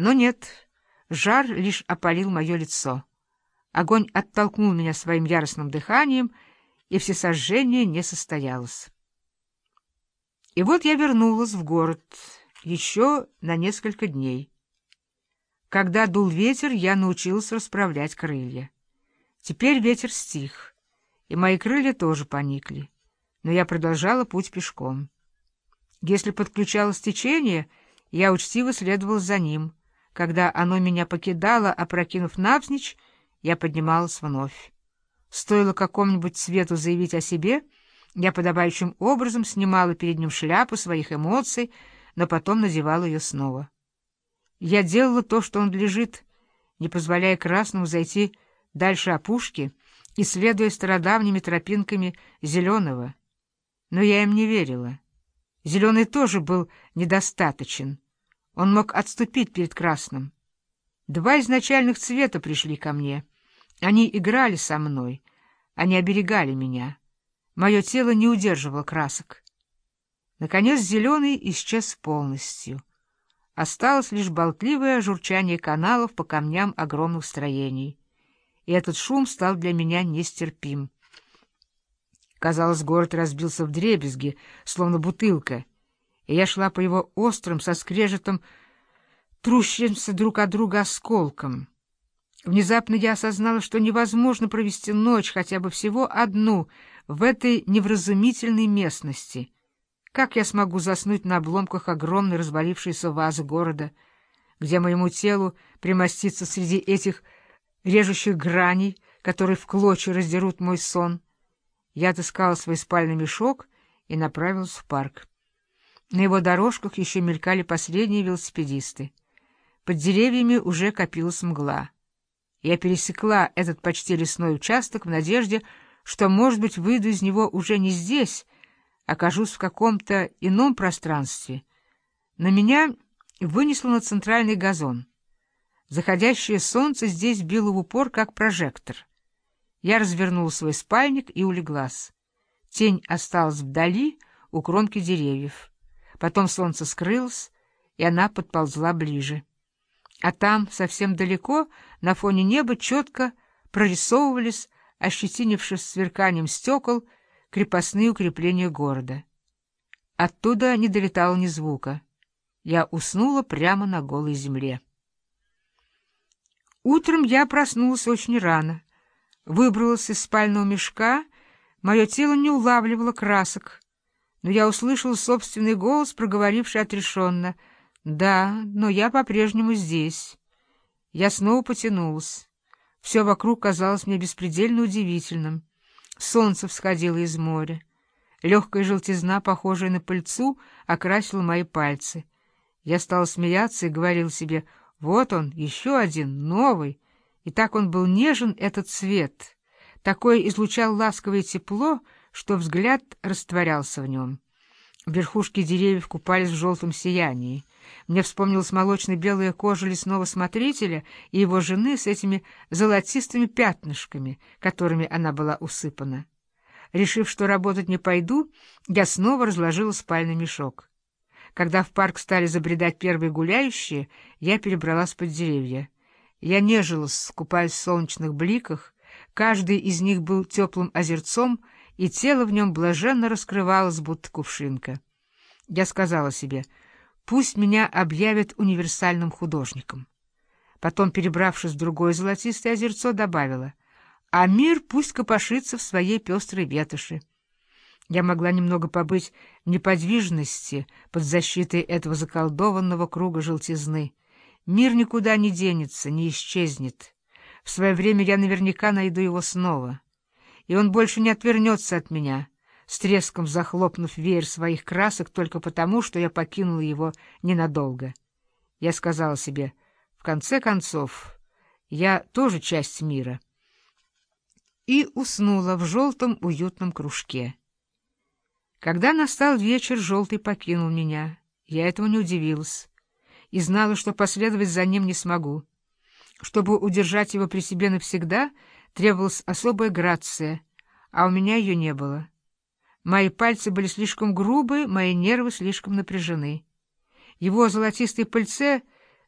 Но нет, жар лишь опалил мое лицо. Огонь оттолкнул меня своим яростным дыханием, и всесожжение не состоялось. И вот я вернулась в город еще на несколько дней. Когда дул ветер, я научилась расправлять крылья. Теперь ветер стих, и мои крылья тоже поникли, но я продолжала путь пешком. Если подключалось течение, я учтиво следовала за ним. Когда оно меня покидало, опрокинув навзничь, я поднималась вновь. Стоило какому-нибудь цвету заявить о себе, я подобающим образом снимала перед ним шляпу своих эмоций, но потом надевала ее снова. Я делала то, что он лежит, не позволяя красному зайти дальше опушки, исследуя стародавними тропинками зеленого. Но я им не верила. Зеленый тоже был недостаточен. Он мог отступить перед красным. Два изначальных цвета пришли ко мне. Они играли со мной. Они оберегали меня. Мое тело не удерживало красок. Наконец зеленый исчез полностью. Осталось лишь болтливое журчание каналов по камням огромных строений. И этот шум стал для меня нестерпим. Казалось, город разбился в дребезги, словно бутылка, и я шла по его острым, со скрежетом, трущимся друг от друга осколкам. Внезапно я осознала, что невозможно провести ночь, хотя бы всего одну, в этой невразумительной местности. Как я смогу заснуть на обломках огромной развалившейся вазы города, где моему телу примоститься среди этих режущих граней, которые в клочья раздерут мой сон? Я отыскала свой спальный мешок и направилась в парк. На его дорожках еще мелькали последние велосипедисты. Под деревьями уже копилась мгла. Я пересекла этот почти лесной участок в надежде, что, может быть, выйду из него уже не здесь, окажусь в каком-то ином пространстве. Но меня вынесло на центральный газон. Заходящее солнце здесь било в упор, как прожектор. Я развернула свой спальник и улеглась. Тень осталась вдали, у кромки деревьев. Потом солнце скрылось, и она подползла ближе. А там, совсем далеко, на фоне неба четко прорисовывались, ощетинившись сверканием стекол, крепостные укрепления города. Оттуда не долетало ни звука. Я уснула прямо на голой земле. Утром я проснулась очень рано. Выбралась из спального мешка, мое тело не улавливало красок. Но я услышала собственный голос, проговоривший отрешенно. «Да, но я по-прежнему здесь». Я снова потянулась. Все вокруг казалось мне беспредельно удивительным. Солнце всходило из моря. Легкая желтизна, похожая на пыльцу, окрасила мои пальцы. Я стала смеяться и говорил себе, вот он, еще один, новый. И так он был нежен, этот цвет. Такое излучал ласковое тепло, что взгляд растворялся в нем. Верхушки деревьев купались в желтом сиянии. Мне вспомнилась молочно-белая кожа лесного смотрителя и его жены с этими золотистыми пятнышками, которыми она была усыпана. Решив, что работать не пойду, я снова разложила спальный мешок. Когда в парк стали забредать первые гуляющие, я перебралась под деревья. Я нежилась, купаясь в солнечных бликах, каждый из них был теплым озерцом, и тело в нем блаженно раскрывалось, будто кувшинка. Я сказала себе, пусть меня объявят универсальным художником. Потом, перебравшись в другое золотистое озерцо, добавила, а мир пусть копошится в своей пестрой ветоши. Я могла немного побыть в неподвижности под защитой этого заколдованного круга желтизны. Мир никуда не денется, не исчезнет. В свое время я наверняка найду его снова. И он больше не отвернется от меня, с треском захлопнув веер своих красок только потому, что я покинула его ненадолго. Я сказала себе, в конце концов, я тоже часть мира. И уснула в желтом уютном кружке. Когда настал вечер, желтый покинул меня. Я этому не удивилась и знала, что последовать за ним не смогу. Чтобы удержать его при себе навсегда, требовалась особая грация, а у меня ее не было. Мои пальцы были слишком грубы, мои нервы слишком напряжены. Его золотистой пыльце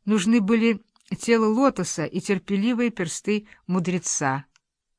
нужны были тело лотоса и терпеливые персты мудреца.